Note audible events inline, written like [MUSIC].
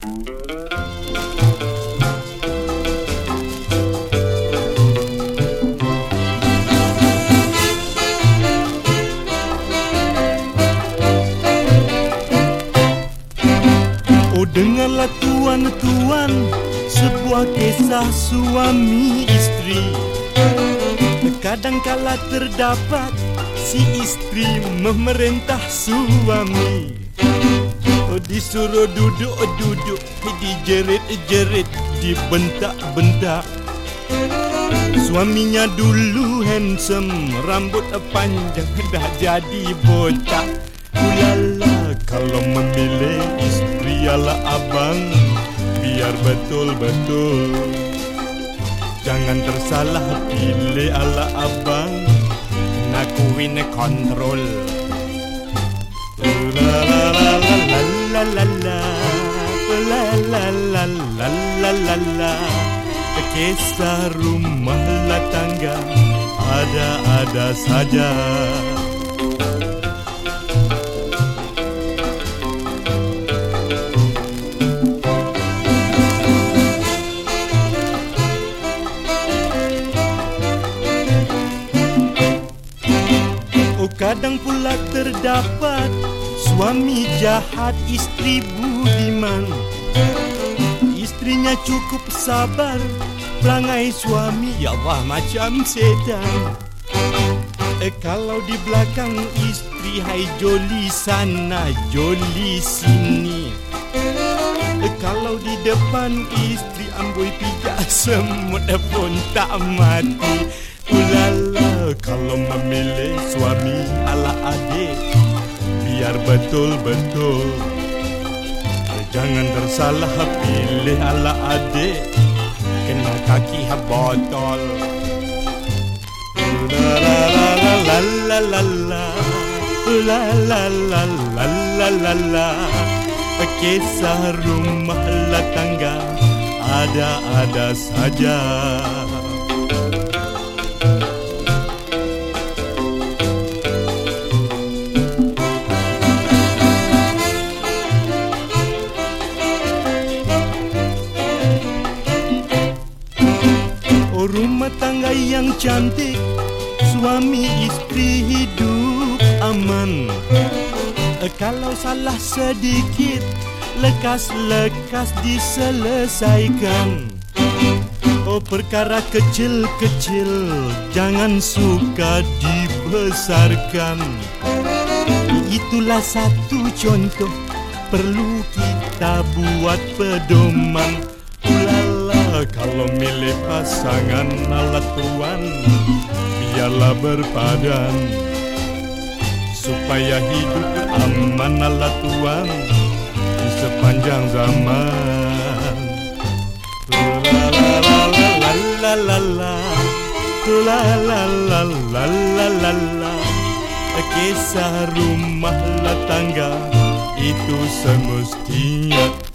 Oh dengarlah tuan-tuan Sebuah kisah suami istri Kadang kala terdapat Si istri memerintah suami disuruh duduk-duduk Dijerit-jerit Dibentak-bentak. Suaminya dulu handsome. Rambut panjang. Dah jadi botak Ulala kalau memilih istri ala abang. Biar betul-betul. Jangan tersalah pilih ala abang. Kena kuin kontrol La la la la la la la la la la la la la la la. Kisah rumah la tangga ada-ada saja. Oh, kadang pula terdapat Suami jahat istri budiman. Istrinya cukup sabar Perangai suami ya Allah macam setan. Eh, Kalau di belakang istri Hai joli sana joli sini. Eh, Kalau di depan istri Amboi pijak [LAUGHS] semut pun tak mati. Ulala kalau memilih suami ala adik Biar betul-betul. Jangan tersalah pilih ala adik. Kena kaki ha botol. La la la la la la la La. La la la la la la Kisah rumah la tangga. Ada-ada saja tangga yang cantik. Suami istri hidup aman. Eh, Kalau salah sedikit Lekas-lekas diselesaikan. Oh perkara kecil-kecil Jangan suka dibesarkan. Itulah satu contoh Perlu kita buat pedoman kalau milih pasangan ala tuan Biarlah berpadan Supaya hidup aman ala tuan Di sepanjang zaman. La la la la la la la La la la la la la la Kisah rumah la tangga Itu semestinya